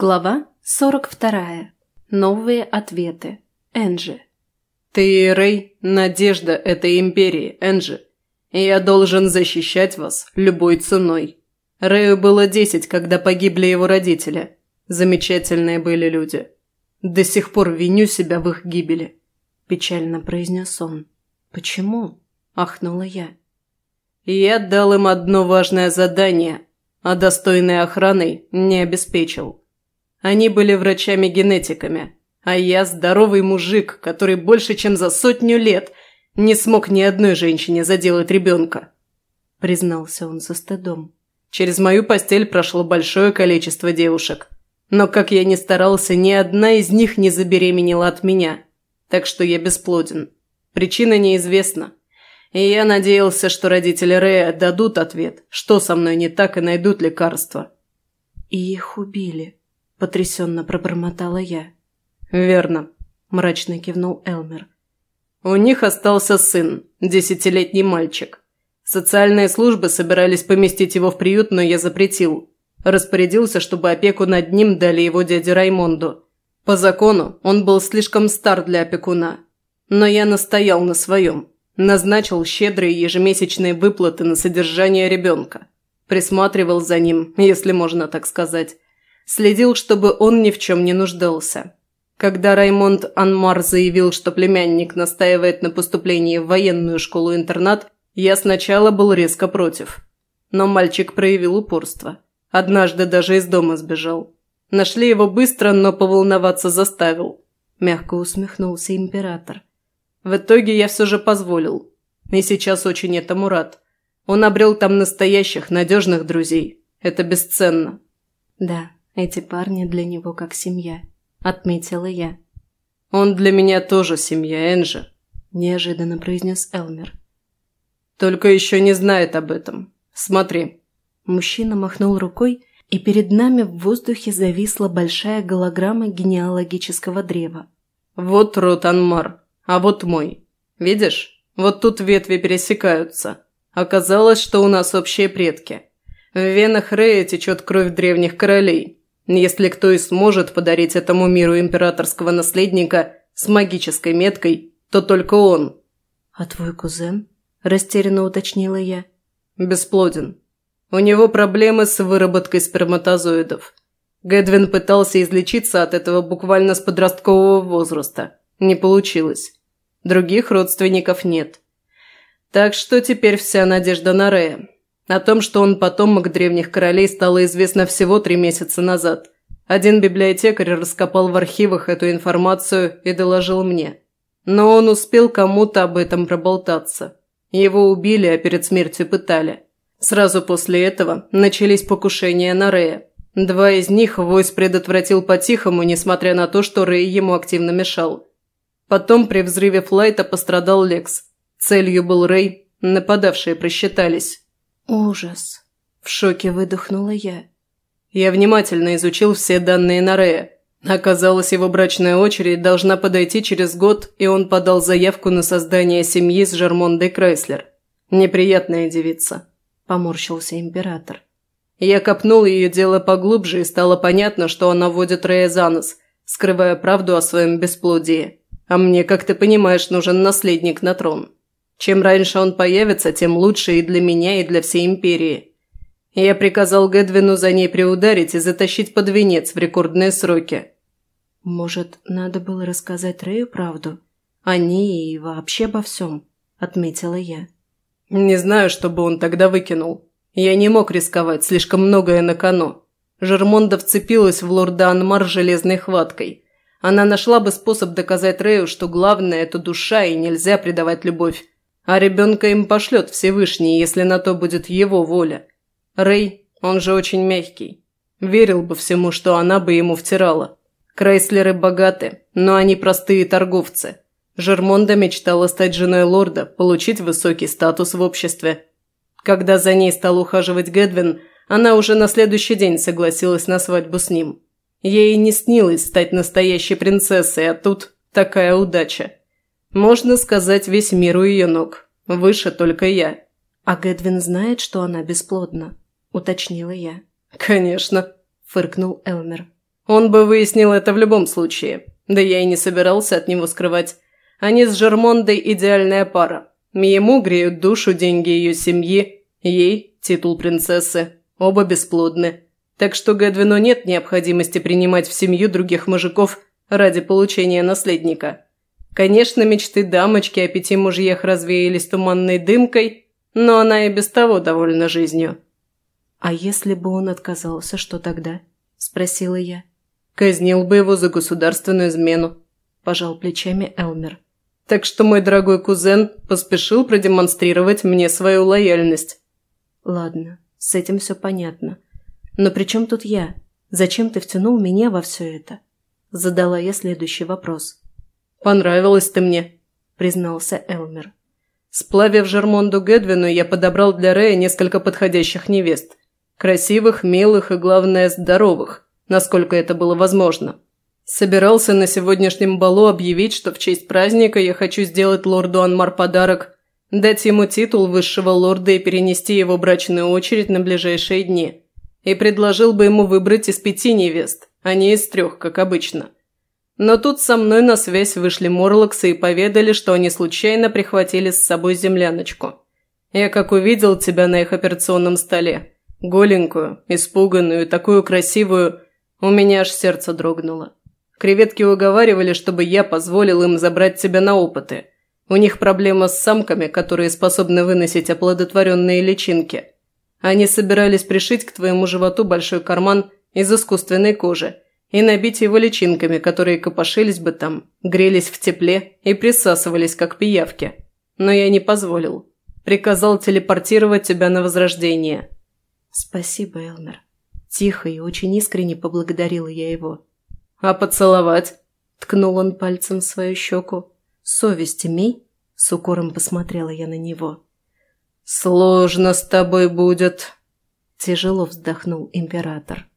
Глава 42. Новые ответы. Энджи. «Ты Рэй – надежда этой империи, Энджи. Я должен защищать вас любой ценой. Рэю было десять, когда погибли его родители. Замечательные были люди. До сих пор виню себя в их гибели», – печально произнес он. «Почему?» – ахнула я. «Я дал им одно важное задание, а достойной охраной не обеспечил». Они были врачами-генетиками, а я здоровый мужик, который больше чем за сотню лет не смог ни одной женщине заделать ребенка», – признался он со стыдом. «Через мою постель прошло большое количество девушек, но как я ни старался, ни одна из них не забеременела от меня, так что я бесплоден. Причина неизвестна, и я надеялся, что родители Рэя дадут ответ, что со мной не так и найдут лекарства». «И их убили», – потрясенно пробормотала я. «Верно», – мрачно кивнул Элмер. «У них остался сын, десятилетний мальчик. Социальные службы собирались поместить его в приют, но я запретил. Распорядился, чтобы опеку над ним дали его дяде Раймонду. По закону он был слишком стар для опекуна. Но я настоял на своем. Назначил щедрые ежемесячные выплаты на содержание ребенка. Присматривал за ним, если можно так сказать Следил, чтобы он ни в чем не нуждался. Когда Раймонд Анмар заявил, что племянник настаивает на поступлении в военную школу-интернат, я сначала был резко против. Но мальчик проявил упорство. Однажды даже из дома сбежал. Нашли его быстро, но поволноваться заставил. Мягко усмехнулся император. В итоге я все же позволил. И сейчас очень этому рад. Он обрел там настоящих, надежных друзей. Это бесценно. Да, эти парни для него как семья», – отметила я. «Он для меня тоже семья, Энджи», – неожиданно произнес Элмер. «Только еще не знает об этом. Смотри». Мужчина махнул рукой, и перед нами в воздухе зависла большая голограмма генеалогического древа. «Вот род Анмар, а вот мой. Видишь? Вот тут ветви пересекаются. Оказалось, что у нас общие предки. В венах Рея течет кровь древних королей, если кто и сможет подарить этому миру императорского наследника с магической меткой, то только он. «А твой кузен?» – растерянно уточнила я. «Бесплоден. У него проблемы с выработкой сперматозоидов. Гэдвин пытался излечиться от этого буквально с подросткового возраста. Не получилось. Других родственников нет. Так что теперь вся надежда на Рея. О том, что он потомок древних королей, стало известно всего три месяца назад. Один библиотекарь раскопал в архивах эту информацию и доложил мне. Но он успел кому-то об этом проболтаться. Его убили, а перед смертью пытали. Сразу после этого начались покушения на Рея. Два из них Войс предотвратил по-тихому, несмотря на то, что Рэй ему активно мешал. Потом при взрыве флайта пострадал Лекс. Целью был Рэй, нападавшие просчитались. «Ужас!» – в шоке выдохнула я. Я внимательно изучил все данные на Рея. Оказалось, его брачная очередь должна подойти через год, и он подал заявку на создание семьи с Жермондой Крайслер. Неприятная девица. Поморщился император. Я копнул ее дело поглубже, и стало понятно, что она водит Рея за нос, скрывая правду о своем бесплодии. А мне, как ты понимаешь, нужен наследник на трон. Чем раньше он появится, тем лучше и для меня, и для всей империи. Я приказал Гэдвину за ней приударить и затащить под венец в рекордные сроки. «Может, надо было рассказать Рэю правду? О ней и вообще обо всем?» – отметила я. «Не знаю, что бы он тогда выкинул. Я не мог рисковать, слишком многое на кону. Жермонда вцепилась в лорда Анмар железной хваткой. Она нашла бы способ доказать Рэю, что главное – это душа и нельзя предавать любовь. А ребенка им пошлет Всевышний, если на то будет его воля. Рэй, он же очень мягкий. Верил бы всему, что она бы ему втирала. Крейслеры богаты, но они простые торговцы. Жермонда мечтала стать женой лорда, получить высокий статус в обществе. Когда за ней стал ухаживать Гэдвин, она уже на следующий день согласилась на свадьбу с ним. Ей не снилось стать настоящей принцессой, а тут такая удача. Можно сказать, весь мир у ее ног. Выше только я. А Гэдвин знает, что она бесплодна? Уточнила я. Конечно, фыркнул Элмер. Он бы выяснил это в любом случае. Да я и не собирался от него скрывать. Они с Жермондой идеальная пара. Ему греют душу деньги ее семьи, ей – титул принцессы. Оба бесплодны. Так что Гэдвину нет необходимости принимать в семью других мужиков ради получения наследника. Конечно, мечты дамочки о пяти мужьях развеялись туманной дымкой, но она и без того довольна жизнью. «А если бы он отказался, что тогда?» – спросила я. «Казнил бы его за государственную измену», – пожал плечами Элмер. «Так что мой дорогой кузен поспешил продемонстрировать мне свою лояльность». «Ладно, с этим все понятно. Но при чем тут я? Зачем ты втянул меня во все это?» Задала я следующий вопрос. «Понравилась ты мне», – признался Элмер. Сплавив Жермонду Гэдвину, я подобрал для Рэя несколько подходящих невест. Красивых, милых и, главное, здоровых, насколько это было возможно. Собирался на сегодняшнем балу объявить, что в честь праздника я хочу сделать лорду Анмар подарок, дать ему титул высшего лорда и перенести его брачную очередь на ближайшие дни. И предложил бы ему выбрать из пяти невест, а не из трех, как обычно. Но тут со мной на связь вышли Морлоксы и поведали, что они случайно прихватили с собой земляночку. Я как увидел тебя на их операционном столе. Голенькую, испуганную, такую красивую, у меня аж сердце дрогнуло. Креветки уговаривали, чтобы я позволил им забрать тебя на опыты. У них проблема с самками, которые способны выносить оплодотворенные личинки. Они собирались пришить к твоему животу большой карман из искусственной кожи и набить его личинками, которые копошились бы там, грелись в тепле и присасывались, как пиявки. Но я не позволил. Приказал телепортировать тебя на возрождение. Спасибо, Элмер. Тихо и очень искренне поблагодарила я его. А поцеловать? Ткнул он пальцем в свою щеку. Совесть имей? С укором посмотрела я на него. «Сложно с тобой будет», – тяжело вздохнул император.